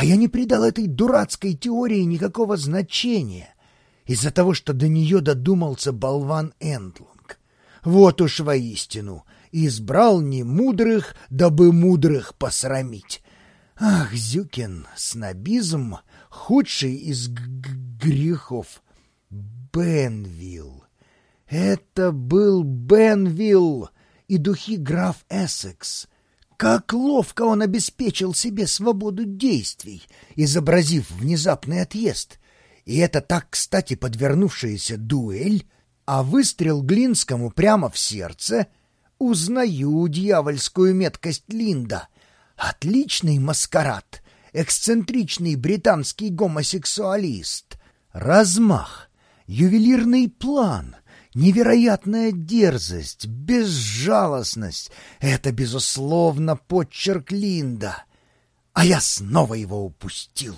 А я не придал этой дурацкой теории никакого значения из-за того, что до нее додумался болван Эндлунг. Вот уж воистину, избрал не мудрых, дабы мудрых посрамить. Ах, Зюкин, снобизм — худший из грехов. Бенвилл. Это был Бенвилл и духи граф Эссекс. Как ловко он обеспечил себе свободу действий, изобразив внезапный отъезд. И это так, кстати, подвернувшаяся дуэль, а выстрел Глинскому прямо в сердце. Узнаю дьявольскую меткость Линда. Отличный маскарад, эксцентричный британский гомосексуалист. Размах, ювелирный план, невероятная дерзость, безжалостность — это, безусловно, подчерк Линда. А я снова его упустил.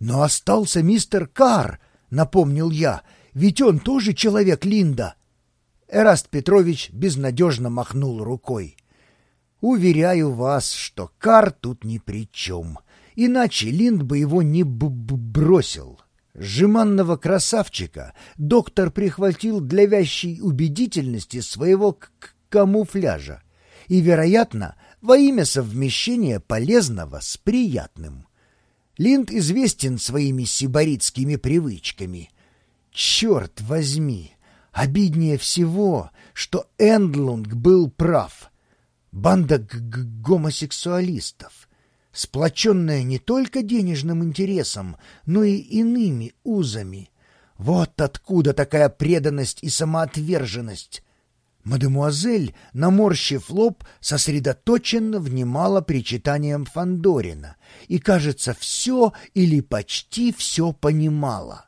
Но остался мистер Карр, напомнил я, ведь он тоже человек Линда. Эраст Петрович безнадежно махнул рукой. Уверяю вас, что Кар тут ни при чем, иначе Линд бы его не б -б бросил. Жеманного красавчика доктор прихватил для вящей убедительности своего камуфляжа и, вероятно, во имя совмещения полезного с приятным. Линд известен своими сибаритскими привычками. Черт возьми! Обиднее всего, что Эндлунг был прав. Банда гомосексуалистов сплоченная не только денежным интересом, но и иными узами. Вот откуда такая преданность и самоотверженность. Мадемуазель, наморщив лоб, сосредоточенно внимала причитаниям Фандорина и, кажется, все или почти все понимала.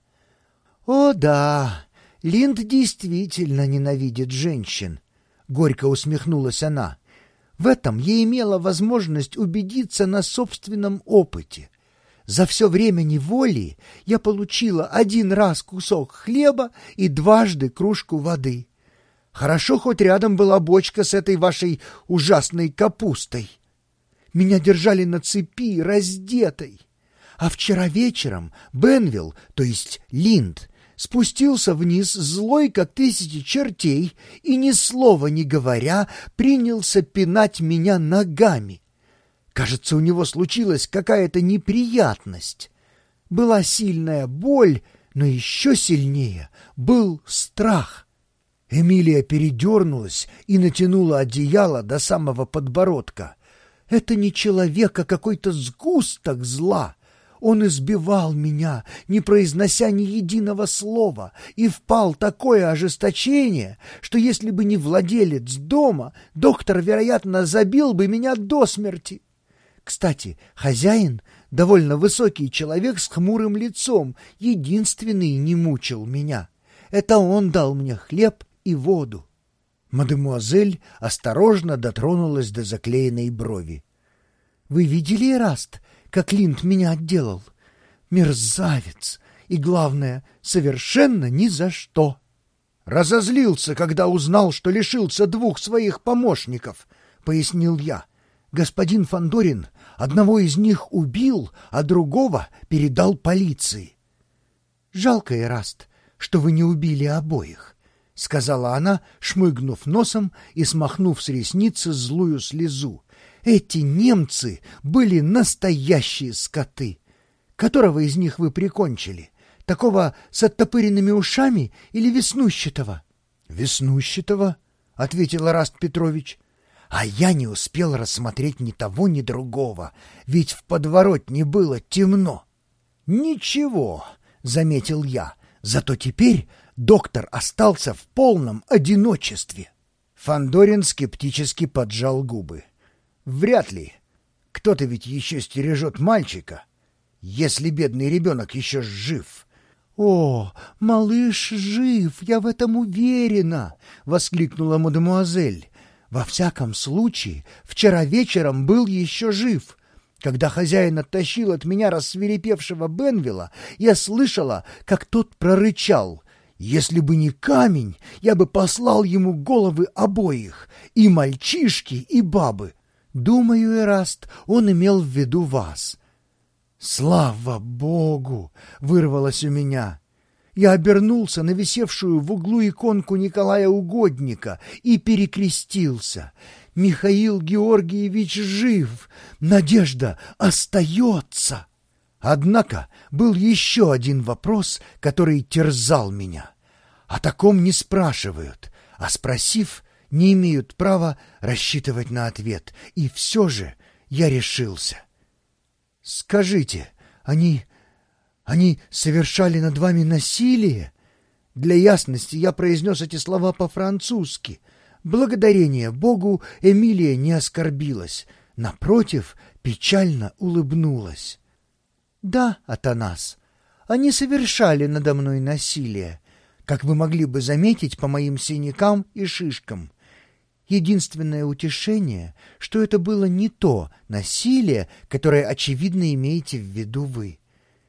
«О да, Линд действительно ненавидит женщин», — горько усмехнулась она. В этом я имела возможность убедиться на собственном опыте. За все время неволи я получила один раз кусок хлеба и дважды кружку воды. Хорошо, хоть рядом была бочка с этой вашей ужасной капустой. Меня держали на цепи, раздетой. А вчера вечером Бенвилл, то есть Линд, спустился вниз, злой, как тысячи чертей, и ни слова не говоря, принялся пинать меня ногами. Кажется, у него случилась какая-то неприятность. Была сильная боль, но еще сильнее был страх. Эмилия передернулась и натянула одеяло до самого подбородка. Это не человек, а какой-то сгусток зла. Он избивал меня, не произнося ни единого слова, и впал такое ожесточение, что если бы не владелец дома, доктор, вероятно, забил бы меня до смерти. Кстати, хозяин, довольно высокий человек с хмурым лицом, единственный не мучил меня. Это он дал мне хлеб и воду. Мадемуазель осторожно дотронулась до заклеенной брови. — Вы видели, Раст, как Линд меня отделал. Мерзавец! И, главное, совершенно ни за что. Разозлился, когда узнал, что лишился двух своих помощников, — пояснил я. Господин Фандорин одного из них убил, а другого передал полиции. — Жалко, Эраст, что вы не убили обоих, — сказала она, шмыгнув носом и смахнув с ресницы злую слезу. Эти немцы были настоящие скоты. Которого из них вы прикончили? Такого с оттопыренными ушами или веснущатого? — Веснущатого, — ответил Раст Петрович. А я не успел рассмотреть ни того, ни другого, ведь в подворотне было темно. — Ничего, — заметил я, — зато теперь доктор остался в полном одиночестве. Фандорин скептически поджал губы. Вряд ли. Кто-то ведь еще стережет мальчика, если бедный ребенок еще жив. — О, малыш жив, я в этом уверена! — воскликнула мадемуазель. — Во всяком случае, вчера вечером был еще жив. Когда хозяин оттащил от меня рассверепевшего Бенвилла, я слышала, как тот прорычал — если бы не камень, я бы послал ему головы обоих, и мальчишки, и бабы. Думаю, Эраст, он имел в виду вас. «Слава Богу!» — вырвалось у меня. Я обернулся на висевшую в углу иконку Николая Угодника и перекрестился. «Михаил Георгиевич жив! Надежда остается!» Однако был еще один вопрос, который терзал меня. О таком не спрашивают, а спросив, не имеют права рассчитывать на ответ. И все же я решился. «Скажите, они... они совершали над вами насилие?» Для ясности я произнес эти слова по-французски. Благодарение Богу Эмилия не оскорбилась. Напротив, печально улыбнулась. «Да, Атанас, они совершали надо мной насилие, как вы могли бы заметить по моим синякам и шишкам. Единственное утешение, что это было не то насилие, которое, очевидно, имеете в виду вы.